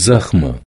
Захма.